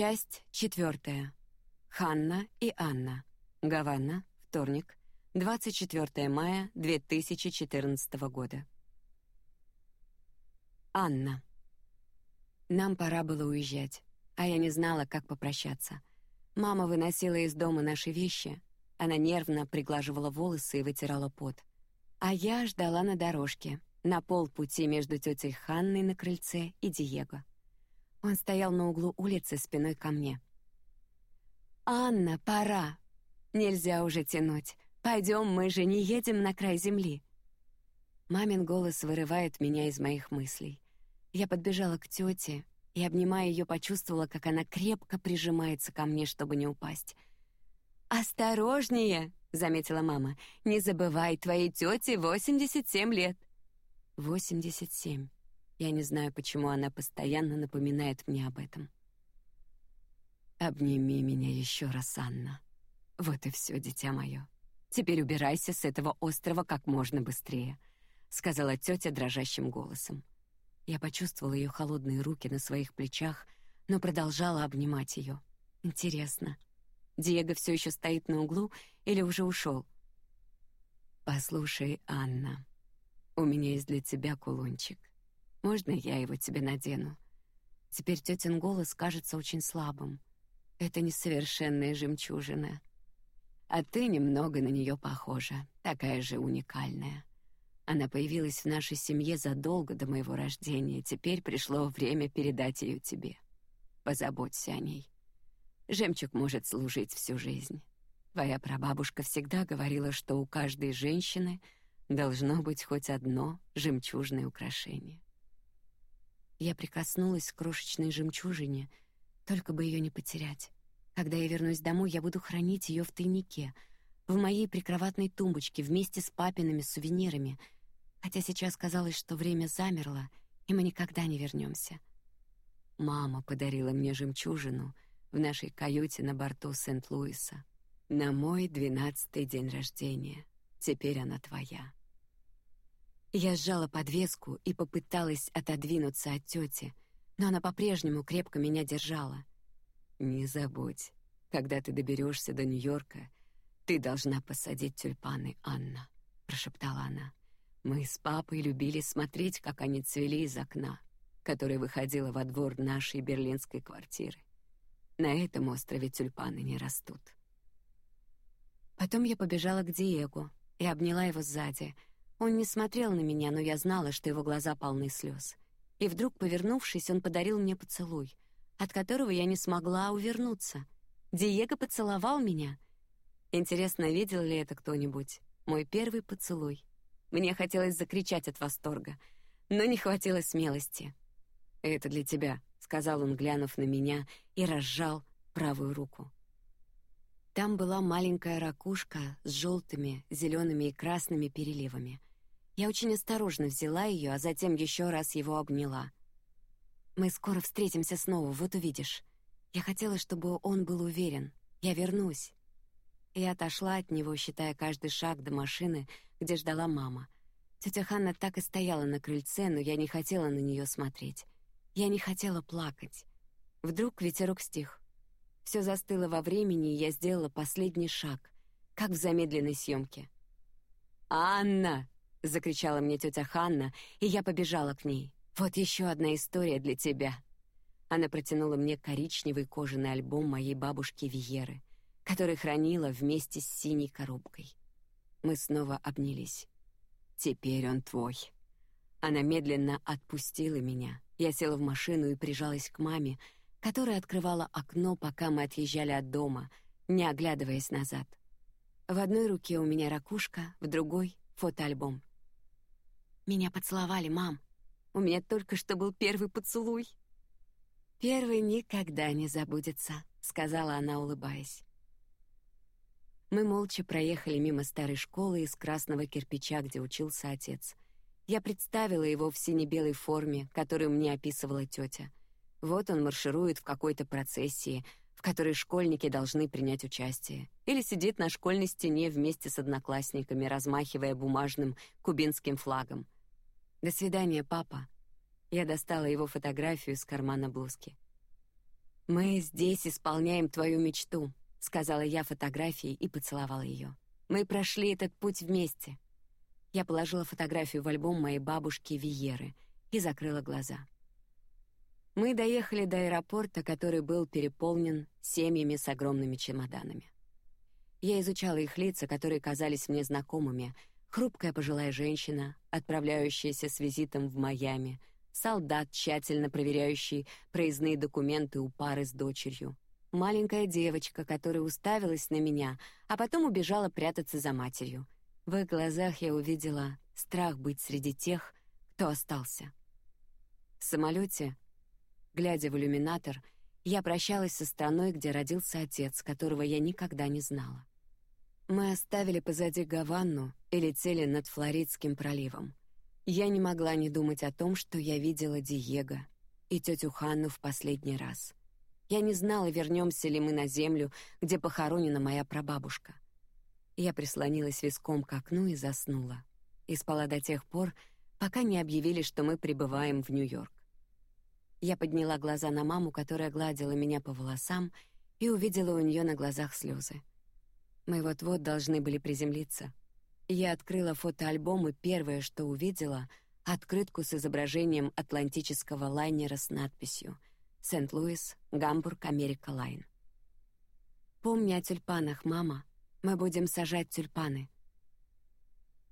Часть четвертая. Ханна и Анна. Гавана, вторник, 24 мая 2014 года. Анна. Нам пора было уезжать, а я не знала, как попрощаться. Мама выносила из дома наши вещи. Она нервно приглаживала волосы и вытирала пот. А я ждала на дорожке, на полпути между тетей Ханной на крыльце и Диего. Он стоял на углу улицы спиной ко мне. Анна, пора. Нельзя уже тянуть. Пойдем, мы же не едем на край земли. Мамин голос вырывает меня из моих мыслей. Я подбежала к тете и, обнимая ее, почувствовала, как она крепко прижимается ко мне, чтобы не упасть. Осторожнее, заметила мама. Не забывай, твоей тете 87 лет. 87. Я не знаю, почему она постоянно напоминает мне об этом. Обними меня еще раз, Анна. Вот и все, дитя мое. Теперь убирайся с этого острова как можно быстрее, сказала тетя дрожащим голосом. Я почувствовала ее холодные руки на своих плечах, но продолжала обнимать ее. Интересно, Диего все еще стоит на углу или уже ушел? Послушай, Анна, у меня есть для тебя кулончик. Можно я его тебе надену? Теперь тетин голос кажется очень слабым. Это несовершенная жемчужина, а ты немного на нее похожа, такая же уникальная. Она появилась в нашей семье задолго до моего рождения. Теперь пришло время передать ее тебе. Позаботься о ней. Жемчуг может служить всю жизнь. Твоя прабабушка всегда говорила, что у каждой женщины должно быть хоть одно жемчужное украшение. Я прикоснулась к крошечной жемчужине, только бы ее не потерять. Когда я вернусь домой, я буду хранить ее в тайнике, в моей прикроватной тумбочке вместе с папиными сувенирами. Хотя сейчас казалось, что время замерло, и мы никогда не вернемся. Мама подарила мне жемчужину в нашей каюте на борту Сент-Луиса на мой двенадцатый день рождения. Теперь она твоя. Я сжала подвеску и попыталась отодвинуться от тети, но она по-прежнему крепко меня держала. Не забудь, когда ты доберешься до Нью-Йорка, ты должна посадить тюльпаны, Анна, прошептала она. Мы с папой любили смотреть, как они цвели из окна, которое выходило во двор нашей берлинской квартиры. На этом острове тюльпаны не растут. Потом я побежала к Диего и обняла его сзади — он не смотрел на меня, но я знала, что его глаза полны слез. И вдруг, повернувшись, он подарил мне поцелуй, от которого я не смогла увернуться. Диего поцеловал меня. Интересно, видел ли это кто-нибудь? Мой первый поцелуй. Мне хотелось закричать от восторга, но не хватило смелости. Это для тебя, сказал он, глянув на меня, и разжал правую руку. Там была маленькая ракушка с желтыми, зелеными и красными переливами. Я очень осторожно взяла ее, а затем еще раз его обняла. Мы скоро встретимся снова, вот увидишь. Я хотела, чтобы он был уверен. Я вернусь. И отошла от него, считая каждый шаг до машины, где ждала мама. Тетя Ханна так и стояла на крыльце, но я не хотела на нее смотреть. Я не хотела плакать. Вдруг ветерок стих. Все застыло во времени, и я сделала последний шаг, как в замедленной съемке. Анна, закричала мне тетя Ханна, и я побежала к ней. Вот еще одна история для тебя. Она протянула мне коричневый кожаный альбом моей бабушки Виеры, который хранила вместе с синей коробкой. Мы снова обнялись. Теперь он твой. Она медленно отпустила меня. Я села в машину и прижалась к маме, которая открывала окно, пока мы отъезжали от дома, не оглядываясь назад. В одной руке у меня ракушка, в другой фотоальбом. Меня поцеловали, мам. У меня только что был первый поцелуй. Первый никогда не забудется, сказала она, улыбаясь. Мы молча проехали мимо старой школы из красного кирпича, где учился отец. Я представила его в сине-белой форме, которую мне описывала тетя. Вот он марширует в какой-то процессии, в которой школьники должны принять участие, или сидит на школьной стене вместе с одноклассниками, размахивая бумажным кубинским флагом. До свидания, папа. Я достала его фотографию из кармана блузки. Мы здесь исполняем твою мечту, сказала я фотографии и поцеловала ее. Мы прошли этот путь вместе. Я положила фотографию в альбом моей бабушки Виеры и закрыла глаза. Мы доехали до аэропорта, который был переполнен семьями с огромными чемоданами. Я изучала их лица, которые казались мне знакомыми. Хрупкая пожилая женщина, отправляющаяся с визитом в Майами, солдат, тщательно проверяющий проездные документы у пары с дочерью, маленькая девочка, которая уставилась на меня, а потом убежала прятаться за матерью — в их глазах я увидела страх быть среди тех, кто остался. В самолете, глядя в иллюминатор, я прощалась со страной, где родился отец, которого я никогда не знала. Мы оставили позади Гаванну и летели над Флоридским проливом. Я не могла не думать о том, что я видела Диего и тетю Ханну в последний раз. Я не знала, вернемся ли мы на землю, где похоронена моя прабабушка. Я прислонилась виском к окну и заснула. И спала до тех пор, пока не объявили, что мы прибываем в Нью-Йорк. Я подняла глаза на маму, которая гладила меня по волосам, и увидела у нее на глазах слезы. Мы вот-вот должны были приземлиться. Я открыла фотоальбом и первое, что увидела, открытку с изображением атлантического лайнера с надписью «Сент-Луис, Гамбург, Америка Лайн». Помни о тюльпанах, мама. Мы будем сажать тюльпаны.